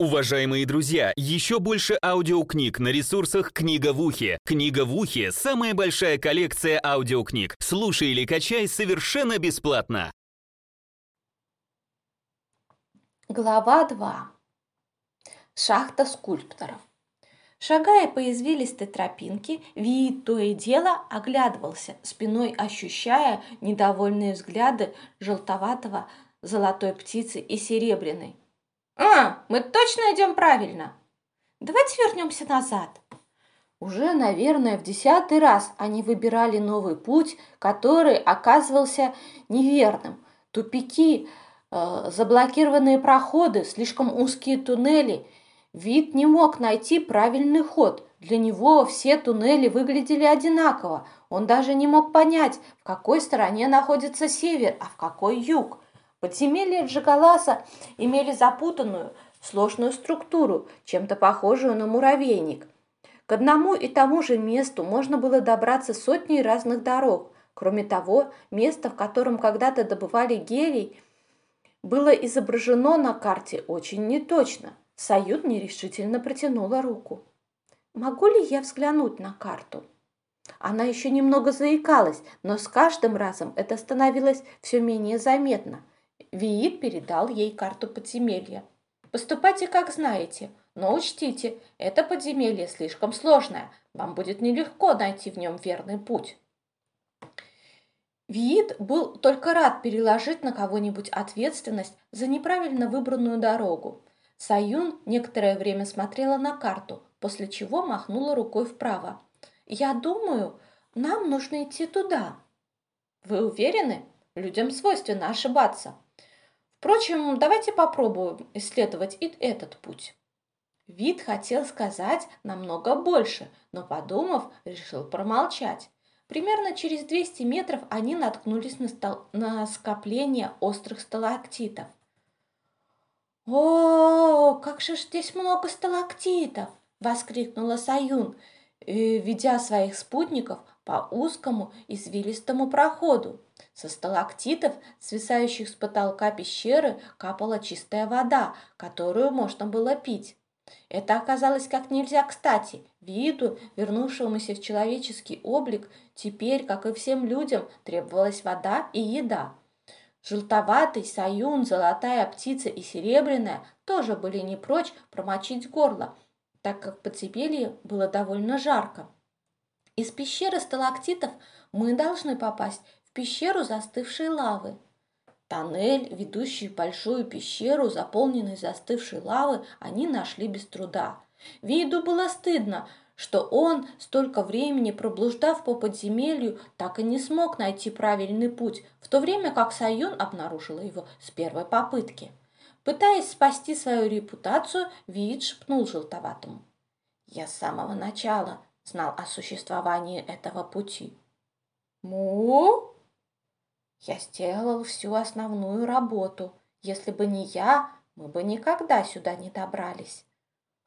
Уважаемые друзья, еще больше аудиокниг на ресурсах «Книга в ухе». «Книга в ухе» — самая большая коллекция аудиокниг. Слушай или качай совершенно бесплатно. Глава 2. Шахта скульпторов. Шагая по извилистой тропинке, вид то и дело оглядывался, спиной ощущая недовольные взгляды желтоватого золотой птицы и серебряной. «А, мы точно идем правильно!» «Давайте вернемся назад!» Уже, наверное, в десятый раз они выбирали новый путь, который оказывался неверным. Тупики, э, заблокированные проходы, слишком узкие туннели. Вид не мог найти правильный ход. Для него все туннели выглядели одинаково. Он даже не мог понять, в какой стороне находится север, а в какой юг. Подземелья Джигаласа имели запутанную, сложную структуру, чем-то похожую на муравейник. К одному и тому же месту можно было добраться сотней разных дорог. Кроме того, место, в котором когда-то добывали гелий, было изображено на карте очень неточно. Сают нерешительно протянула руку. «Могу ли я взглянуть на карту?» Она еще немного заикалась, но с каждым разом это становилось все менее заметно. Виит передал ей карту подземелья. «Поступайте, как знаете, но учтите, это подземелье слишком сложное, вам будет нелегко найти в нем верный путь». Виит был только рад переложить на кого-нибудь ответственность за неправильно выбранную дорогу. Саюн некоторое время смотрела на карту, после чего махнула рукой вправо. «Я думаю, нам нужно идти туда». «Вы уверены? Людям свойственно ошибаться», Впрочем, давайте попробуем исследовать и этот путь. Вид хотел сказать намного больше, но, подумав, решил промолчать. Примерно через 200 метров они наткнулись на, стол... на скопление острых сталактитов. «О, как же здесь много сталактитов!» — воскликнула Саюн, э, ведя своих спутников по узкому извилистому проходу. Со сталактитов, свисающих с потолка пещеры, капала чистая вода, которую можно было пить. Это оказалось как нельзя кстати. Виду, вернувшемуся в человеческий облик, теперь, как и всем людям, требовалась вода и еда. Желтоватый, саюн, золотая птица и серебряная тоже были не прочь промочить горло, так как подземелье было довольно жарко. Из пещеры сталактитов мы должны попасть пещеру застывшей лавы. Тоннель, ведущий в большую пещеру, заполненный застывшей лавы, они нашли без труда. Виду было стыдно, что он, столько времени проблуждав по подземелью, так и не смог найти правильный путь, в то время как Сайон обнаружила его с первой попытки. Пытаясь спасти свою репутацию, Виит шепнул желтоватому. «Я с самого начала знал о существовании этого пути». «Му?» Я сделал всю основную работу. Если бы не я, мы бы никогда сюда не добрались.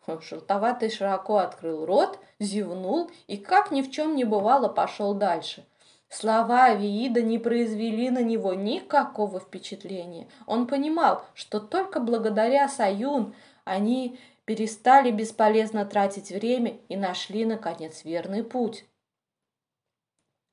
Желтоватый широко открыл рот, зевнул и, как ни в чем не бывало, пошел дальше. Слова Авиида не произвели на него никакого впечатления. Он понимал, что только благодаря Саюн они перестали бесполезно тратить время и нашли, наконец, верный путь.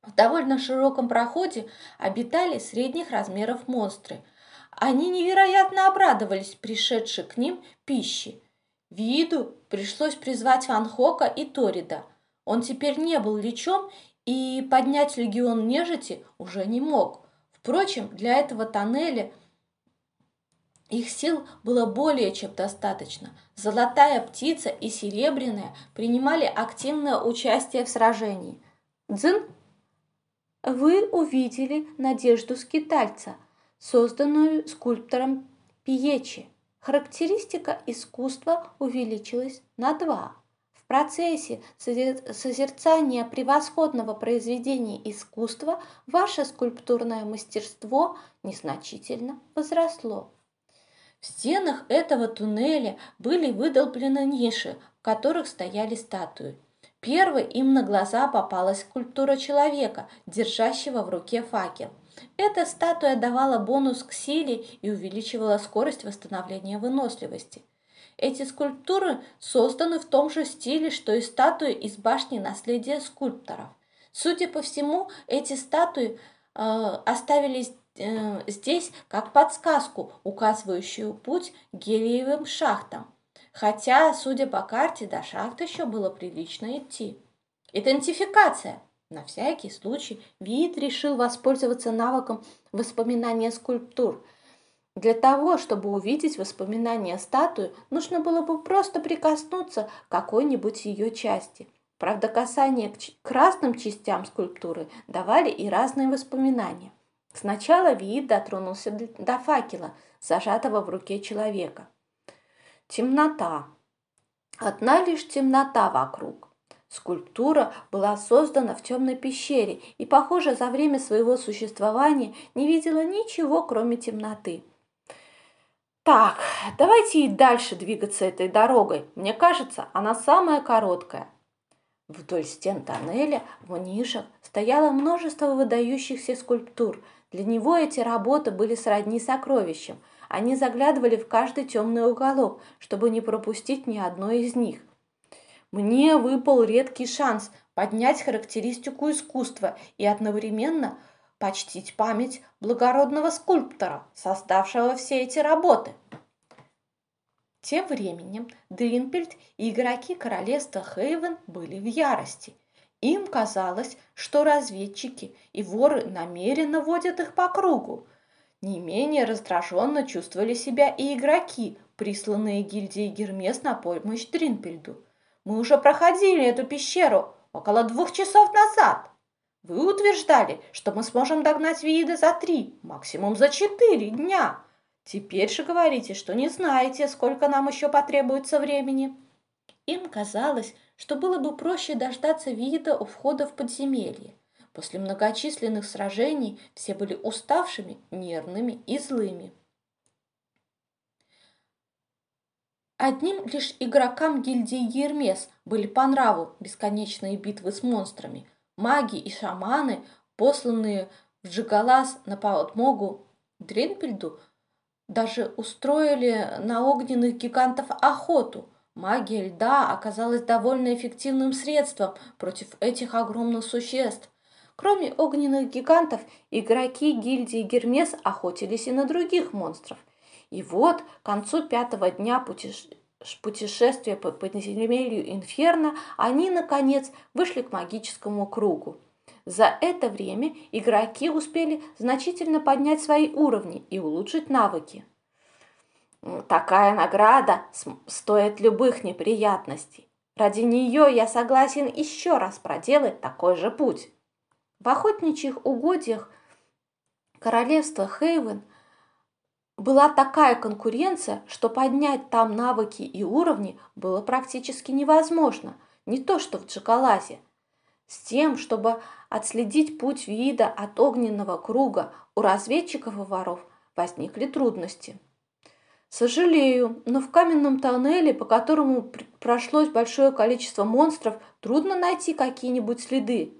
В довольно широком проходе обитали средних размеров монстры. Они невероятно обрадовались пришедшей к ним пище. Виду пришлось призвать Ван Хока и Торида. Он теперь не был лечом и поднять легион нежити уже не мог. Впрочем, для этого тоннеля их сил было более чем достаточно. Золотая птица и серебряная принимали активное участие в сражении. Дзин вы увидели надежду скитальца, созданную скульптором Пьечи. Характеристика искусства увеличилась на два. В процессе созерцания превосходного произведения искусства ваше скульптурное мастерство незначительно возросло. В стенах этого туннеля были выдолблены ниши, в которых стояли статуи. Первой им на глаза попалась скульптура человека, держащего в руке факел. Эта статуя давала бонус к силе и увеличивала скорость восстановления выносливости. Эти скульптуры созданы в том же стиле, что и статуи из башни наследия скульпторов. Судя по всему, эти статуи э, оставили э, здесь как подсказку, указывающую путь гелиевым шахтам. Хотя, судя по карте, до шахты еще было прилично идти. Идентификация. На всякий случай Вид решил воспользоваться навыком воспоминания скульптур – для того, чтобы увидеть воспоминания статуи, нужно было бы просто прикоснуться к какой-нибудь ее части. Правда, касание к разным частям скульптуры давали и разные воспоминания. Сначала Виит дотронулся до факела, зажатого в руке человека. Темнота. Одна лишь темнота вокруг. Скульптура была создана в темной пещере и, похоже, за время своего существования не видела ничего, кроме темноты. Так, давайте и дальше двигаться этой дорогой. Мне кажется, она самая короткая. Вдоль стен тоннеля в нишах стояло множество выдающихся скульптур. Для него эти работы были сродни сокровищам. Они заглядывали в каждый темный уголок, чтобы не пропустить ни одной из них. Мне выпал редкий шанс поднять характеристику искусства и одновременно почтить память благородного скульптора, создавшего все эти работы. Тем временем Дринпельд и игроки королевства Хейвен были в ярости. Им казалось, что разведчики и воры намеренно водят их по кругу. Не менее раздраженно чувствовали себя и игроки, присланные гильдией Гермес на помощь Дринпельду. «Мы уже проходили эту пещеру около двух часов назад!» Вы утверждали, что мы сможем догнать Виида за три, максимум за четыре дня. Теперь же говорите, что не знаете, сколько нам еще потребуется времени. Им казалось, что было бы проще дождаться Виида у входа в подземелье. После многочисленных сражений все были уставшими, нервными и злыми. Одним лишь игрокам гильдии Гермес были по нраву бесконечные битвы с монстрами – маги и шаманы, посланные в Джигалас на подмогу Дренпельду, даже устроили на огненных гигантов охоту. Магия льда оказалась довольно эффективным средством против этих огромных существ. Кроме огненных гигантов, игроки гильдии Гермес охотились и на других монстров. И вот к концу пятого дня путеше путешествия по подземелью Инферно, они, наконец, вышли к магическому кругу. За это время игроки успели значительно поднять свои уровни и улучшить навыки. Такая награда стоит любых неприятностей. Ради нее я согласен еще раз проделать такой же путь. В охотничьих угодьях королевства Хейвен – была такая конкуренция, что поднять там навыки и уровни было практически невозможно, не то что в Джакалазе. С тем, чтобы отследить путь вида от огненного круга, у разведчиков и воров возникли трудности. Сожалею, но в каменном тоннеле, по которому прошлось большое количество монстров, трудно найти какие-нибудь следы.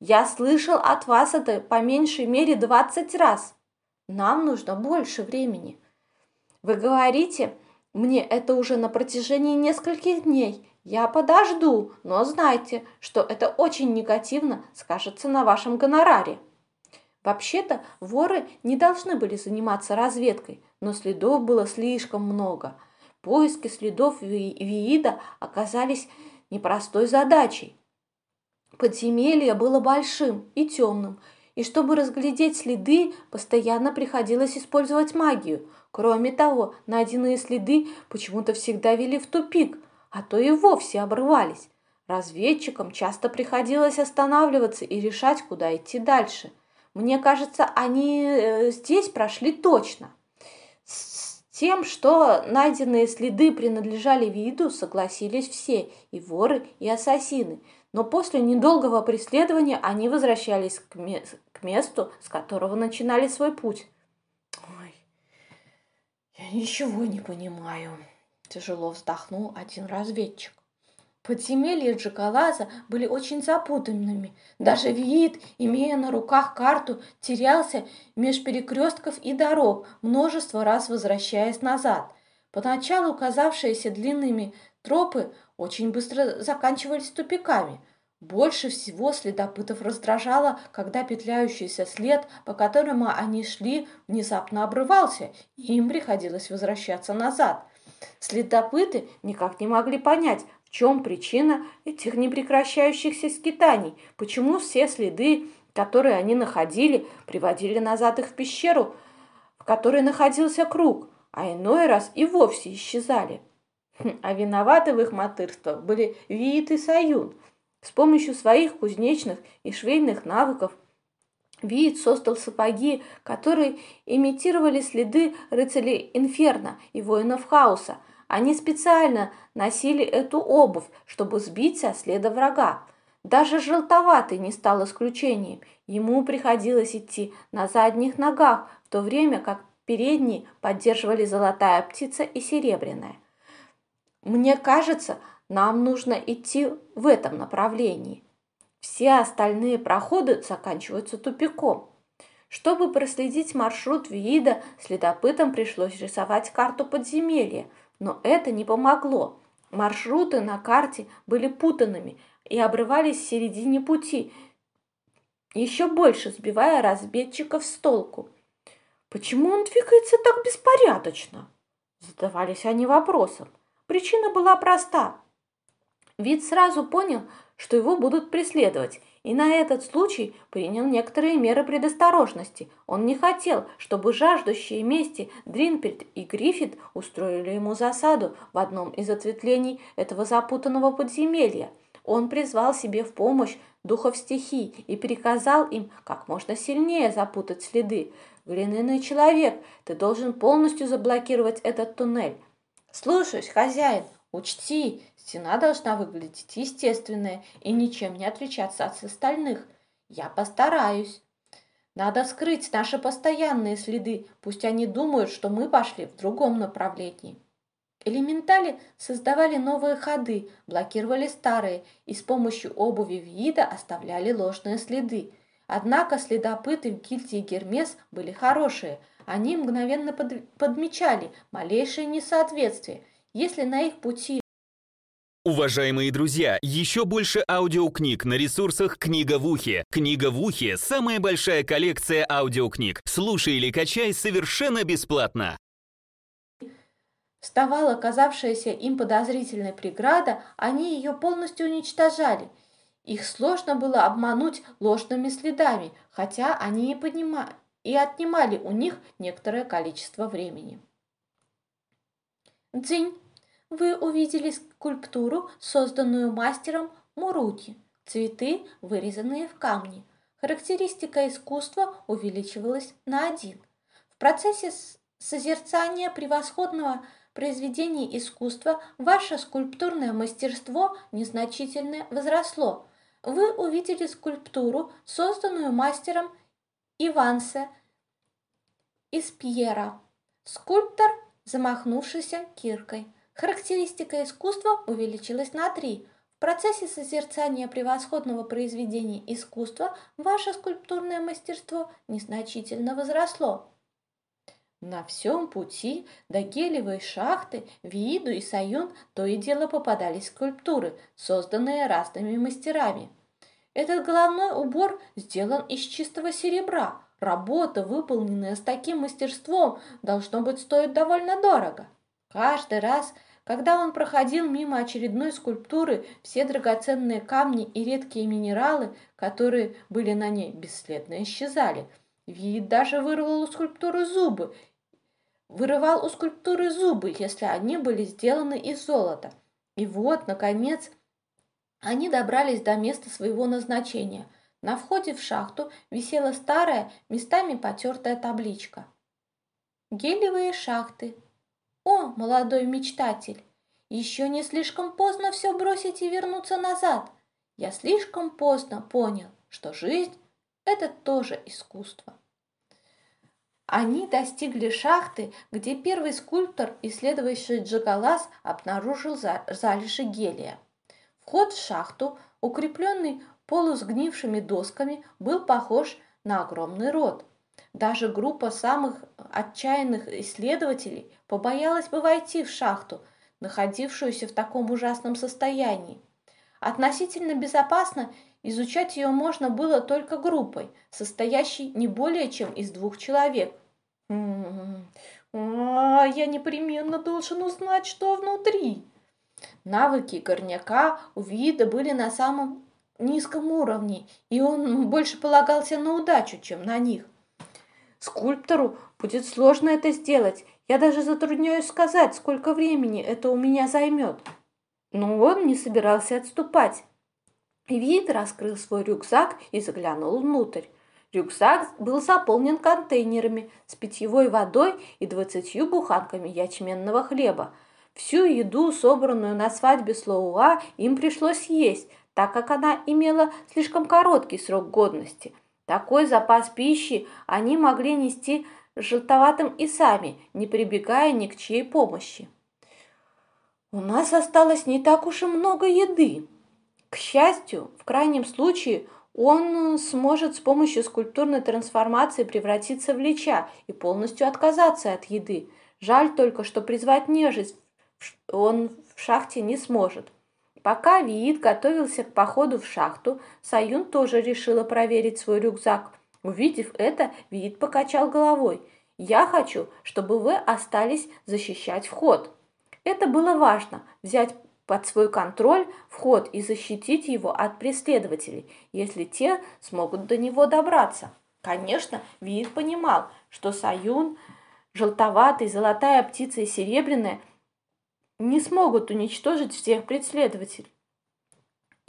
Я слышал от вас это по меньшей мере 20 раз. Нам нужно больше времени. Вы говорите, мне это уже на протяжении нескольких дней. Я подожду, но знайте, что это очень негативно скажется на вашем гонораре. Вообще-то воры не должны были заниматься разведкой, но следов было слишком много. Поиски следов Виида оказались непростой задачей. Подземелье было большим и темным, и чтобы разглядеть следы, постоянно приходилось использовать магию. Кроме того, найденные следы почему-то всегда вели в тупик, а то и вовсе обрывались. Разведчикам часто приходилось останавливаться и решать, куда идти дальше. Мне кажется, они э, здесь прошли точно. С тем, что найденные следы принадлежали виду, согласились все, и воры, и ассасины – но после недолгого преследования они возвращались к, ме к месту, с которого начинали свой путь. «Ой, я ничего не понимаю», – тяжело вздохнул один разведчик. Подземелья Джакалаза были очень запутанными. Даже Виит, имея на руках карту, терялся меж перекрестков и дорог, множество раз возвращаясь назад. Поначалу казавшиеся длинными тропы очень быстро заканчивались тупиками. Больше всего следопытов раздражало, когда петляющийся след, по которому они шли, внезапно обрывался, и им приходилось возвращаться назад. Следопыты никак не могли понять, в чем причина этих непрекращающихся скитаний, почему все следы, которые они находили, приводили назад их в пещеру, в которой находился круг, а иной раз и вовсе исчезали. Хм, а виноваты в их мотырствах были Виит и Саюн. С помощью своих кузнечных и швейных навыков Виит создал сапоги, которые имитировали следы рыцарей Инферно и воинов Хаоса. Они специально носили эту обувь, чтобы сбить со следа врага. Даже желтоватый не стал исключением. Ему приходилось идти на задних ногах, в то время как передние поддерживали золотая птица и серебряная. Мне кажется, нам нужно идти в этом направлении. Все остальные проходы заканчиваются тупиком. Чтобы проследить маршрут Виида, следопытам пришлось рисовать карту подземелья, но это не помогло. Маршруты на карте были путанными и обрывались в середине пути, еще больше сбивая разведчиков с толку. Почему он двигается так беспорядочно? Задавались они вопросом. Причина была проста. Вид сразу понял, что его будут преследовать, и на этот случай принял некоторые меры предосторожности. Он не хотел, чтобы жаждущие мести Дринпельд и Гриффит устроили ему засаду в одном из ответвлений этого запутанного подземелья. Он призвал себе в помощь духов стихий и приказал им как можно сильнее запутать следы. Глиняный человек, ты должен полностью заблокировать этот туннель. «Слушаюсь, хозяин. Учти, стена должна выглядеть естественной и ничем не отличаться от остальных. Я постараюсь. Надо скрыть наши постоянные следы, пусть они думают, что мы пошли в другом направлении». Элементали создавали новые ходы, блокировали старые и с помощью обуви вида оставляли ложные следы. Однако следопыты в гильдии Гермес были хорошие – они мгновенно под, подмечали малейшее несоответствие, если на их пути Уважаемые друзья, еще больше аудиокниг на ресурсах «Книга в ухе». «Книга в ухе» — самая большая коллекция аудиокниг. Слушай или качай совершенно бесплатно. Вставала казавшаяся им подозрительной преграда, они ее полностью уничтожали. Их сложно было обмануть ложными следами, хотя они и понимали и отнимали у них некоторое количество времени. Дзинь, вы увидели скульптуру, созданную мастером Мурути. Цветы, вырезанные в камне. Характеристика искусства увеличивалась на один. В процессе созерцания превосходного произведения искусства ваше скульптурное мастерство незначительно возросло. Вы увидели скульптуру, созданную мастером Ивансе из Пьера. Скульптор, замахнувшийся киркой. Характеристика искусства увеличилась на три. В процессе созерцания превосходного произведения искусства ваше скульптурное мастерство незначительно возросло. На всем пути до гелевой шахты Вииду и Саюн то и дело попадались скульптуры, созданные разными мастерами. Этот головной убор сделан из чистого серебра. Работа, выполненная с таким мастерством, должно быть стоит довольно дорого. Каждый раз, когда он проходил мимо очередной скульптуры, все драгоценные камни и редкие минералы, которые были на ней, бесследно исчезали. Вид даже вырвал у скульптуры зубы, вырывал у скульптуры зубы, если они были сделаны из золота. И вот, наконец, они добрались до места своего назначения. На входе в шахту висела старая, местами потертая табличка. Гелевые шахты. О, молодой мечтатель! Еще не слишком поздно все бросить и вернуться назад. Я слишком поздно понял, что жизнь – это тоже искусство. Они достигли шахты, где первый скульптор, исследовавший Джагалас, обнаружил залежи гелия. Вход в шахту, укрепленный полусгнившими досками, был похож на огромный рот. Даже группа самых отчаянных исследователей побоялась бы войти в шахту, находившуюся в таком ужасном состоянии. Относительно безопасно изучать ее можно было только группой, состоящей не более чем из двух человек. А, я непременно должен узнать, что внутри. Навыки горняка у вида были на самом низком уровне, и он больше полагался на удачу, чем на них. Скульптору будет сложно это сделать. Я даже затрудняюсь сказать, сколько времени это у меня займет. Но он не собирался отступать. Вид раскрыл свой рюкзак и заглянул внутрь. Рюкзак был заполнен контейнерами с питьевой водой и двадцатью буханками ячменного хлеба. Всю еду, собранную на свадьбе Слоуа, им пришлось есть, так как она имела слишком короткий срок годности. Такой запас пищи они могли нести желтоватым и сами, не прибегая ни к чьей помощи. У нас осталось не так уж и много еды. К счастью, в крайнем случае он сможет с помощью скульптурной трансформации превратиться в лича и полностью отказаться от еды. Жаль только, что призвать нежить он в шахте не сможет. Пока Виит готовился к походу в шахту, Саюн тоже решила проверить свой рюкзак. Увидев это, Виит покачал головой. «Я хочу, чтобы вы остались защищать вход». Это было важно – взять под свой контроль вход и защитить его от преследователей, если те смогут до него добраться. Конечно, Виит понимал, что Саюн, желтоватый, золотая птица и серебряная не смогут уничтожить всех преследователей.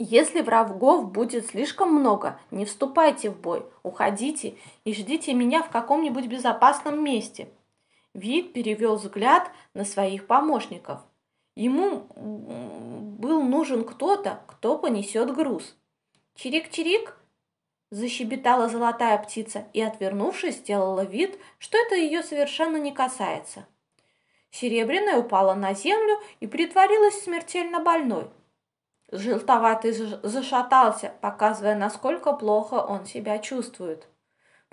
Если врагов будет слишком много, не вступайте в бой, уходите и ждите меня в каком-нибудь безопасном месте. Вид перевел взгляд на своих помощников. Ему был нужен кто-то, кто понесет груз. «Чирик-чирик!» – защебетала золотая птица и, отвернувшись, сделала вид, что это ее совершенно не касается. Серебряная упала на землю и притворилась смертельно больной. Желтоватый зашатался, показывая, насколько плохо он себя чувствует.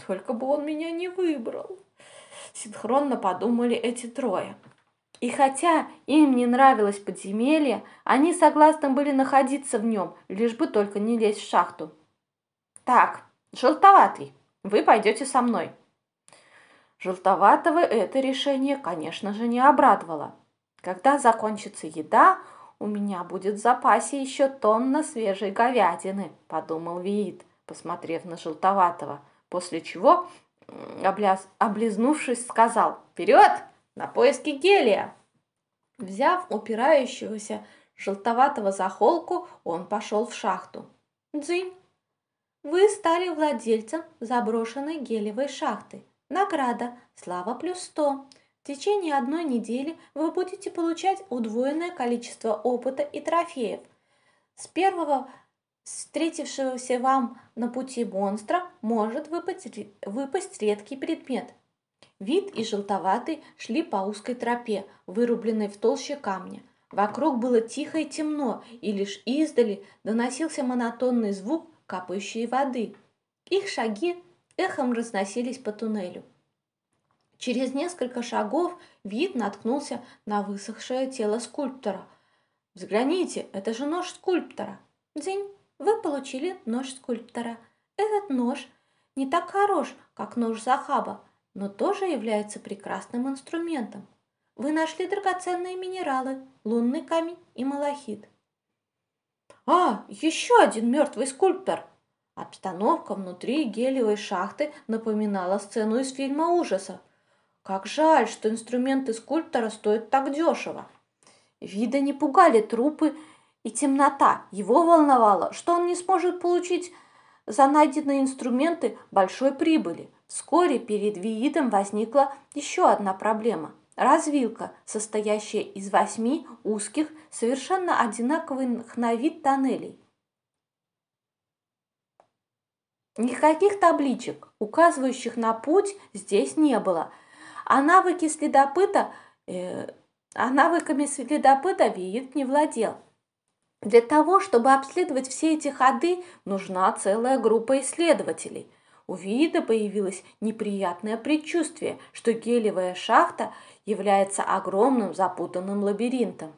«Только бы он меня не выбрал!» Синхронно подумали эти трое. И хотя им не нравилось подземелье, они согласны были находиться в нем, лишь бы только не лезть в шахту. «Так, желтоватый, вы пойдете со мной». Желтоватого это решение, конечно же, не обрадовало. Когда закончится еда, у меня будет в запасе еще тонна свежей говядины, подумал Виит, посмотрев на Желтоватого, после чего, обляз... облизнувшись, сказал «Вперед!» на поиски гелия. Взяв упирающегося желтоватого за холку, он пошел в шахту. Дзынь! Вы стали владельцем заброшенной гелевой шахты. Награда «Слава плюс 100». В течение одной недели вы будете получать удвоенное количество опыта и трофеев. С первого встретившегося вам на пути монстра может выпасть, выпасть редкий предмет – Вид и желтоватый шли по узкой тропе, вырубленной в толще камня. Вокруг было тихо и темно, и лишь издали доносился монотонный звук капающей воды. Их шаги эхом разносились по туннелю. Через несколько шагов вид наткнулся на высохшее тело скульптора. «Взгляните, это же нож скульптора!» «Дзинь, вы получили нож скульптора. Этот нож не так хорош, как нож Захаба, но тоже является прекрасным инструментом. Вы нашли драгоценные минералы, лунный камень и малахит. А, еще один мертвый скульптор! Обстановка внутри гелиевой шахты напоминала сцену из фильма ужасов. Как жаль, что инструменты скульптора стоят так дешево. Вида не пугали трупы и темнота. Его волновало, что он не сможет получить за найденные инструменты большой прибыли. Вскоре перед Виитом возникла еще одна проблема – развилка, состоящая из восьми узких, совершенно одинаковых на вид тоннелей. Никаких табличек, указывающих на путь, здесь не было, а навыки следопыта, э, а навыками следопыта Виит не владел. Для того, чтобы обследовать все эти ходы, нужна целая группа исследователей – у Вида появилось неприятное предчувствие, что гелевая шахта является огромным запутанным лабиринтом.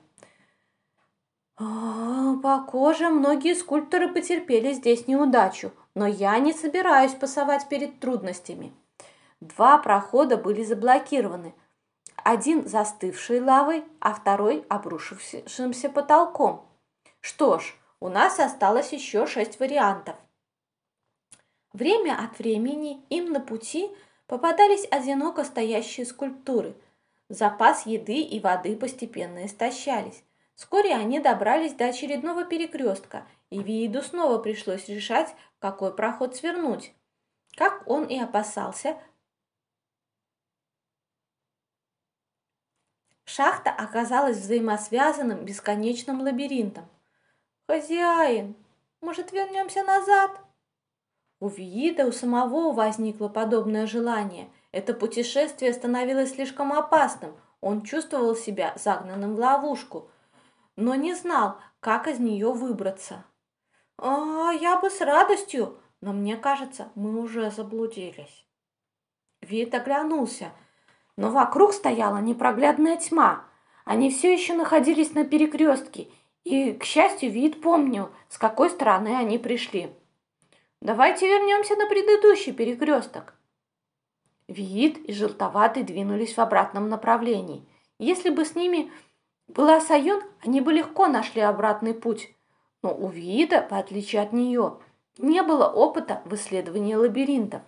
А, похоже, многие скульпторы потерпели здесь неудачу, но я не собираюсь пасовать перед трудностями. Два прохода были заблокированы. Один застывшей лавой, а второй обрушившимся потолком. Что ж, у нас осталось еще шесть вариантов. Время от времени им на пути попадались одиноко стоящие скульптуры. Запас еды и воды постепенно истощались. Вскоре они добрались до очередного перекрестка, и Вииду снова пришлось решать, какой проход свернуть. Как он и опасался, шахта оказалась взаимосвязанным бесконечным лабиринтом. «Хозяин, может, вернемся назад?» У Виида у самого возникло подобное желание. Это путешествие становилось слишком опасным. Он чувствовал себя загнанным в ловушку – но не знал, как из нее выбраться. «А, я бы с радостью, но мне кажется, мы уже заблудились». Вит оглянулся, но вокруг стояла непроглядная тьма. Они все еще находились на перекрестке, и, к счастью, Вит помнил, с какой стороны они пришли. «Давайте вернемся на предыдущий перекресток». Вид и Желтоватый двинулись в обратном направлении. Если бы с ними была Саюн, они бы легко нашли обратный путь. Но у Виида, в отличие от нее, не было опыта в исследовании лабиринтов.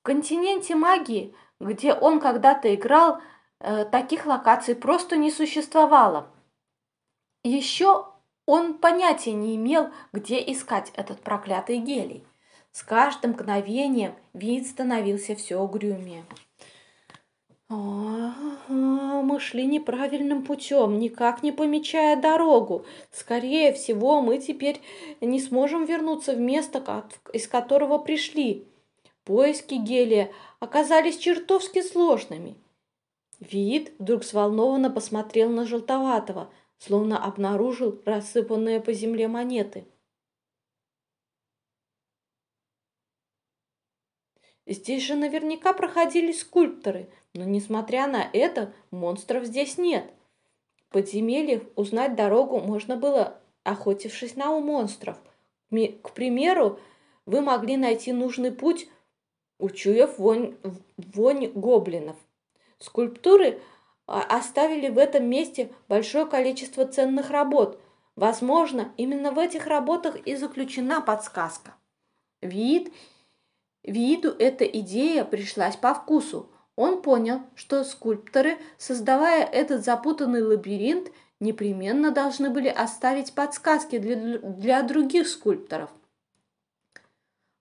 В континенте магии, где он когда-то играл, э, таких локаций просто не существовало. Еще он понятия не имел, где искать этот проклятый гелий. С каждым мгновением вид становился все угрюмее. А, мы шли неправильным путем, никак не помечая дорогу. Скорее всего, мы теперь не сможем вернуться в место, из которого пришли. Поиски гелия оказались чертовски сложными. Вид вдруг взволнованно посмотрел на Желтоватого, словно обнаружил рассыпанные по земле монеты. Здесь же наверняка проходили скульпторы – но, несмотря на это, монстров здесь нет. В подземельях узнать дорогу можно было, охотившись на у монстров. К примеру, вы могли найти нужный путь, учуяв вонь, вонь гоблинов. Скульптуры а, оставили в этом месте большое количество ценных работ. Возможно, именно в этих работах и заключена подсказка. Вид, виду эта идея пришлась по вкусу. Он понял, что скульпторы, создавая этот запутанный лабиринт, непременно должны были оставить подсказки для, для других скульпторов.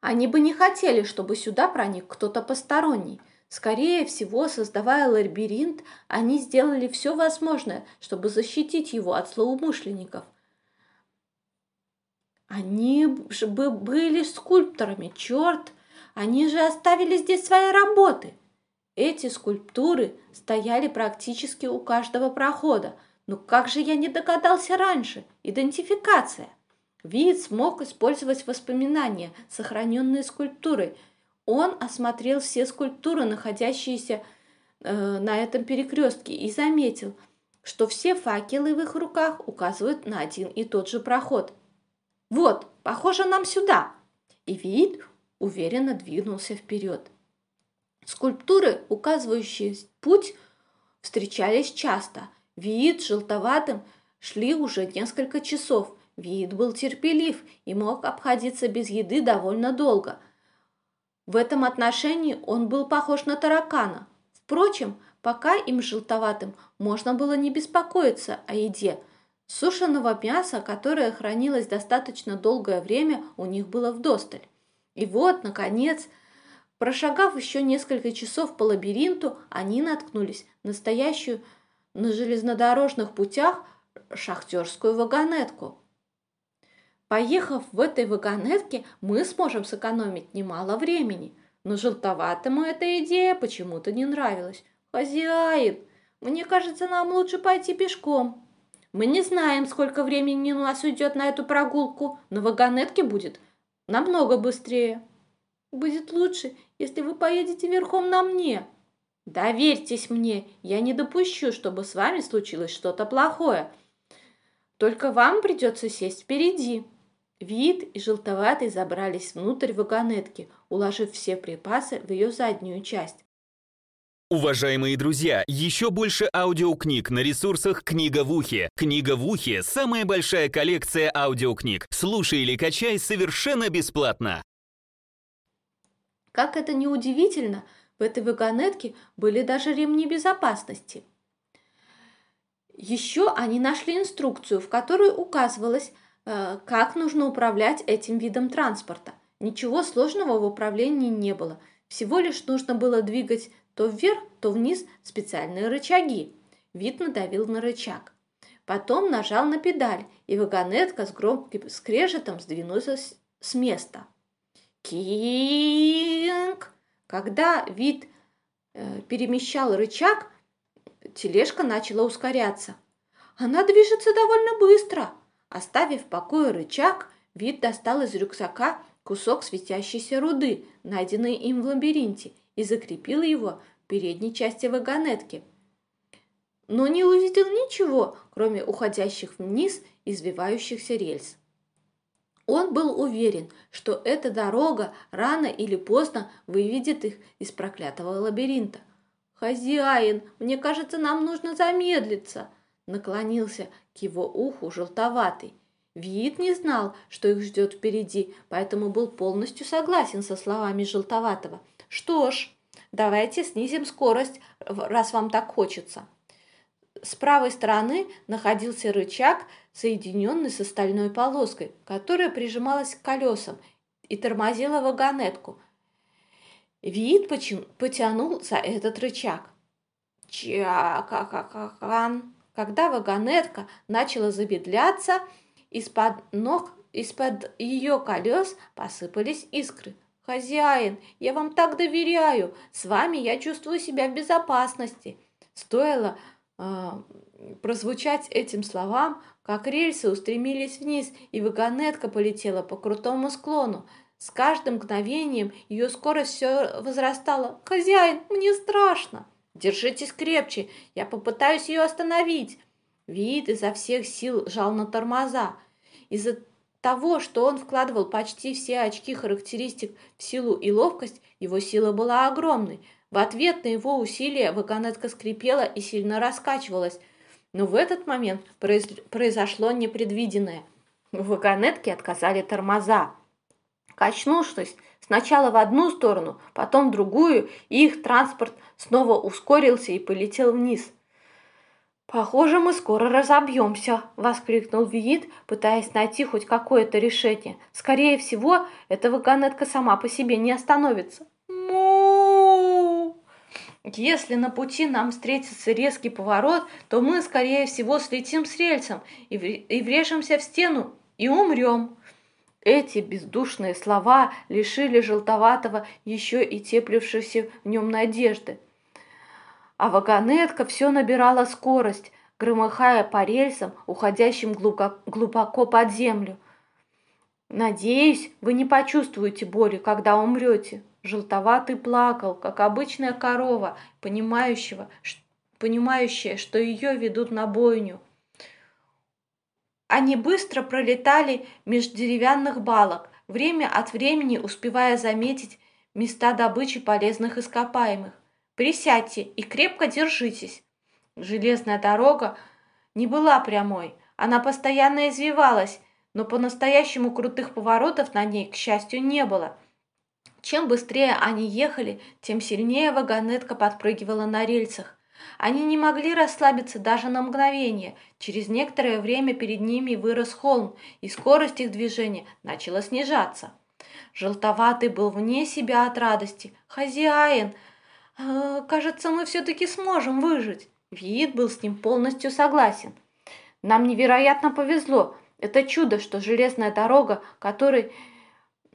Они бы не хотели, чтобы сюда проник кто-то посторонний. Скорее всего, создавая лабиринт, они сделали все возможное, чтобы защитить его от злоумышленников. Они же бы были скульпторами, черт! Они же оставили здесь свои работы – эти скульптуры стояли практически у каждого прохода. Но как же я не догадался раньше? Идентификация. Вид смог использовать воспоминания, сохраненные скульптурой. Он осмотрел все скульптуры, находящиеся э, на этом перекрестке, и заметил, что все факелы в их руках указывают на один и тот же проход. «Вот, похоже нам сюда!» И вид уверенно двинулся вперед. Скульптуры, указывающие путь, встречались часто. Виит желтоватым шли уже несколько часов. Виит был терпелив и мог обходиться без еды довольно долго. В этом отношении он был похож на таракана. Впрочем, пока им желтоватым можно было не беспокоиться о еде. Сушеного мяса, которое хранилось достаточно долгое время, у них было вдосталь. И вот, наконец, Прошагав еще несколько часов по лабиринту, они наткнулись на настоящую на железнодорожных путях шахтерскую вагонетку. Поехав в этой вагонетке, мы сможем сэкономить немало времени. Но желтоватому эта идея почему-то не нравилась. «Хозяин, мне кажется, нам лучше пойти пешком. Мы не знаем, сколько времени у нас уйдет на эту прогулку, но вагонетке будет намного быстрее». Будет лучше, если вы поедете верхом на мне. Доверьтесь мне, я не допущу, чтобы с вами случилось что-то плохое. Только вам придется сесть впереди. Вид и желтоватый забрались внутрь вагонетки, уложив все припасы в ее заднюю часть. Уважаемые друзья, еще больше аудиокниг на ресурсах «Книга в ухе». «Книга в ухе» — самая большая коллекция аудиокниг. Слушай или качай совершенно бесплатно. Как это ни удивительно, в этой вагонетке были даже ремни безопасности. Еще они нашли инструкцию, в которой указывалось, э, как нужно управлять этим видом транспорта. Ничего сложного в управлении не было. Всего лишь нужно было двигать то вверх, то вниз специальные рычаги. Вид надавил на рычаг. Потом нажал на педаль, и вагонетка с громким скрежетом сдвинулась с места. Кинг! Когда вид э, перемещал рычаг, тележка начала ускоряться. Она движется довольно быстро. Оставив в покое рычаг, вид достал из рюкзака кусок светящейся руды, найденный им в лабиринте, и закрепил его в передней части вагонетки. Но не увидел ничего, кроме уходящих вниз извивающихся рельс. Он был уверен, что эта дорога рано или поздно выведет их из проклятого лабиринта. «Хозяин, мне кажется, нам нужно замедлиться!» Наклонился к его уху желтоватый. Вид не знал, что их ждет впереди, поэтому был полностью согласен со словами желтоватого. «Что ж, давайте снизим скорость, раз вам так хочется». С правой стороны находился рычаг, соединенный с стальной полоской, которая прижималась к колесам и тормозила вагонетку. Вид потянул за этот рычаг. Ча-ка-ка-ка-кан. Когда вагонетка начала замедляться, из-под ног, из-под ее колес посыпались искры. «Хозяин, я вам так доверяю, с вами я чувствую себя в безопасности». Стоило э, прозвучать этим словам, как рельсы устремились вниз, и вагонетка полетела по крутому склону. С каждым мгновением ее скорость все возрастала. «Хозяин, мне страшно!» «Держитесь крепче, я попытаюсь ее остановить!» Вид изо всех сил жал на тормоза. Из-за того, что он вкладывал почти все очки характеристик в силу и ловкость, его сила была огромной. В ответ на его усилия вагонетка скрипела и сильно раскачивалась. Но в этот момент произ... произошло непредвиденное. В вагонетке отказали тормоза. Качнувшись сначала в одну сторону, потом в другую, и их транспорт снова ускорился и полетел вниз – «Похоже, мы скоро разобьемся!» – воскликнул Виит, пытаясь найти хоть какое-то решение. «Скорее всего, эта вагонетка сама по себе не остановится». му Если на пути нам встретится резкий поворот, то мы, скорее всего, слетим с рельсом и, врежемся в стену и умрем. Эти бездушные слова лишили желтоватого еще и теплившейся в нем надежды а вагонетка все набирала скорость, громыхая по рельсам, уходящим глубоко под землю. «Надеюсь, вы не почувствуете боли, когда умрете». Желтоватый плакал, как обычная корова, понимающего, понимающая, что ее ведут на бойню. Они быстро пролетали меж деревянных балок, время от времени успевая заметить места добычи полезных ископаемых. Присядьте и крепко держитесь. Железная дорога не была прямой, она постоянно извивалась, но по-настоящему крутых поворотов на ней, к счастью, не было. Чем быстрее они ехали, тем сильнее вагонетка подпрыгивала на рельсах. Они не могли расслабиться даже на мгновение. Через некоторое время перед ними вырос холм, и скорость их движения начала снижаться. Желтоватый был вне себя от радости. «Хозяин!» «А, кажется, мы все-таки сможем выжить. Виит был с ним полностью согласен. Нам невероятно повезло. Это чудо, что железная дорога, которой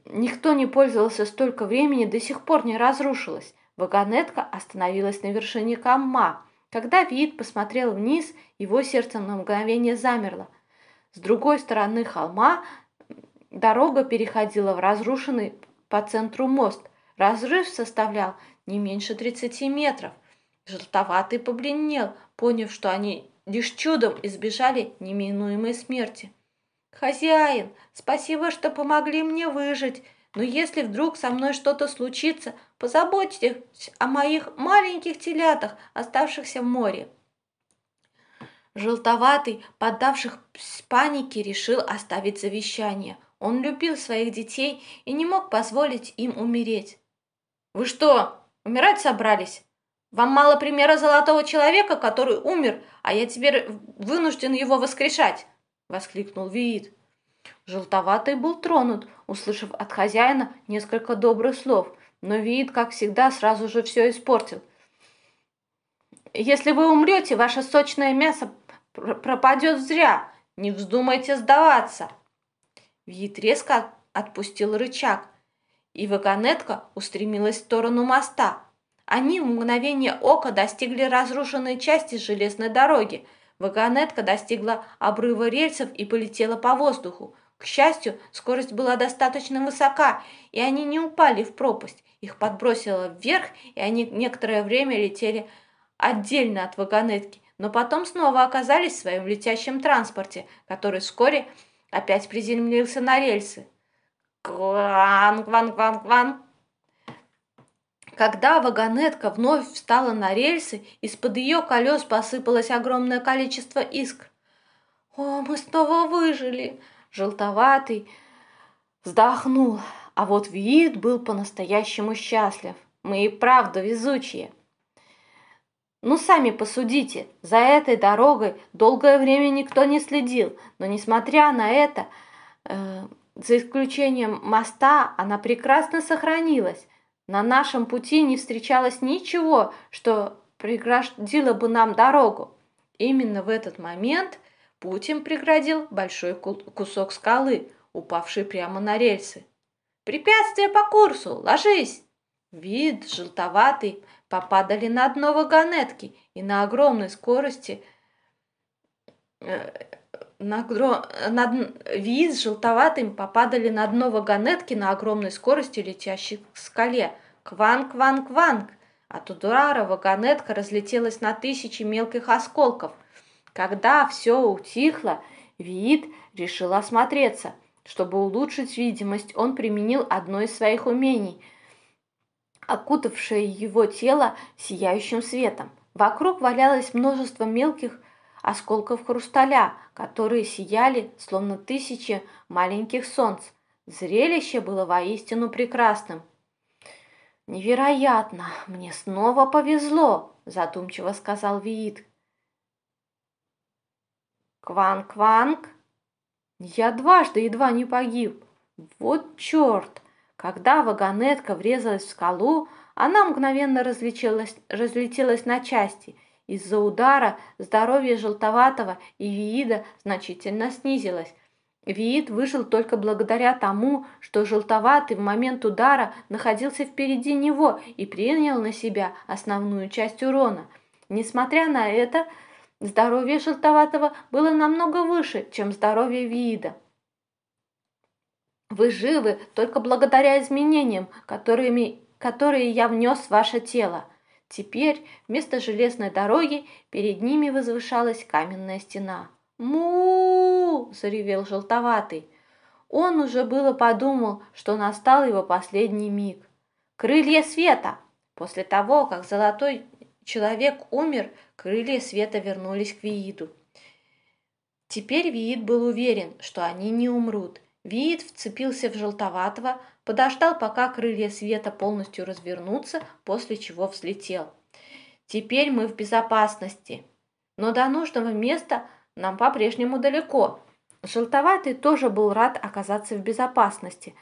никто не пользовался столько времени, до сих пор не разрушилась. Вагонетка остановилась на вершине камма. Когда Виит посмотрел вниз, его сердце на мгновение замерло. С другой стороны холма дорога переходила в разрушенный по центру мост. Разрыв составлял не меньше 30 метров. Желтоватый побледнел, поняв, что они лишь чудом избежали неминуемой смерти. «Хозяин, спасибо, что помогли мне выжить, но если вдруг со мной что-то случится, позаботьтесь о моих маленьких телятах, оставшихся в море». Желтоватый, поддавших панике, решил оставить завещание. Он любил своих детей и не мог позволить им умереть. «Вы что, умирать собрались? Вам мало примера золотого человека, который умер, а я теперь вынужден его воскрешать!» — воскликнул Виит. Желтоватый был тронут, услышав от хозяина несколько добрых слов, но Виит, как всегда, сразу же все испортил. «Если вы умрете, ваше сочное мясо пропадет зря. Не вздумайте сдаваться!» Виит резко отпустил рычаг, и вагонетка устремилась в сторону моста. Они в мгновение ока достигли разрушенной части железной дороги. Вагонетка достигла обрыва рельсов и полетела по воздуху. К счастью, скорость была достаточно высока, и они не упали в пропасть. Их подбросило вверх, и они некоторое время летели отдельно от вагонетки, но потом снова оказались в своем летящем транспорте, который вскоре опять приземлился на рельсы. Кван, кван, кван, кван. Когда вагонетка вновь встала на рельсы, из-под ее колес посыпалось огромное количество искр. «О, мы снова выжили!» Желтоватый вздохнул, а вот вид был по-настоящему счастлив. Мы и правда везучие. Ну, сами посудите, за этой дорогой долгое время никто не следил, но несмотря на это, э, за исключением моста, она прекрасно сохранилась. На нашем пути не встречалось ничего, что преградило бы нам дорогу. Именно в этот момент путь им преградил большой кусок скалы, упавший прямо на рельсы. «Препятствие по курсу! Ложись!» Вид желтоватый попадали на дно вагонетки и на огромной скорости э, на, на, вид желтоватым попадали на дно вагонетки на огромной скорости, летящей к скале. Кванг-кванг-кванг! От удара вагонетка разлетелась на тысячи мелких осколков. Когда все утихло, Виит решил осмотреться. Чтобы улучшить видимость, он применил одно из своих умений, окутавшее его тело сияющим светом. Вокруг валялось множество мелких осколков хрусталя, которые сияли, словно тысячи маленьких солнц. Зрелище было воистину прекрасным. «Невероятно! Мне снова повезло!» – задумчиво сказал Виит. «Кванг-кванг!» Я дважды едва не погиб. Вот черт! Когда вагонетка врезалась в скалу, она мгновенно разлетелась, разлетелась на части – из-за удара здоровье желтоватого и Виида значительно снизилось. Виид выжил только благодаря тому, что желтоватый в момент удара находился впереди него и принял на себя основную часть урона. Несмотря на это, здоровье желтоватого было намного выше, чем здоровье Виида. Вы живы только благодаря изменениям, которыми, которые я внес в ваше тело. Теперь вместо железной дороги перед ними возвышалась каменная стена. му заревел желтоватый. Он уже было подумал, что настал его последний миг. «Крылья света!» После того, как золотой человек умер, крылья света вернулись к Вииду. Теперь Виид был уверен, что они не умрут. Виид вцепился в желтоватого, подождал, пока крылья света полностью развернутся, после чего взлетел. Теперь мы в безопасности, но до нужного места нам по-прежнему далеко. Желтоватый тоже был рад оказаться в безопасности,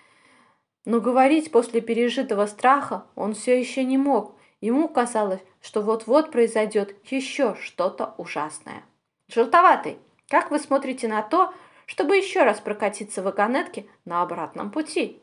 но говорить после пережитого страха он все еще не мог. Ему казалось, что вот-вот произойдет еще что-то ужасное. «Желтоватый, как вы смотрите на то, чтобы еще раз прокатиться в вагонетке на обратном пути?»